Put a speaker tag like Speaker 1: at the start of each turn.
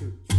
Speaker 1: two.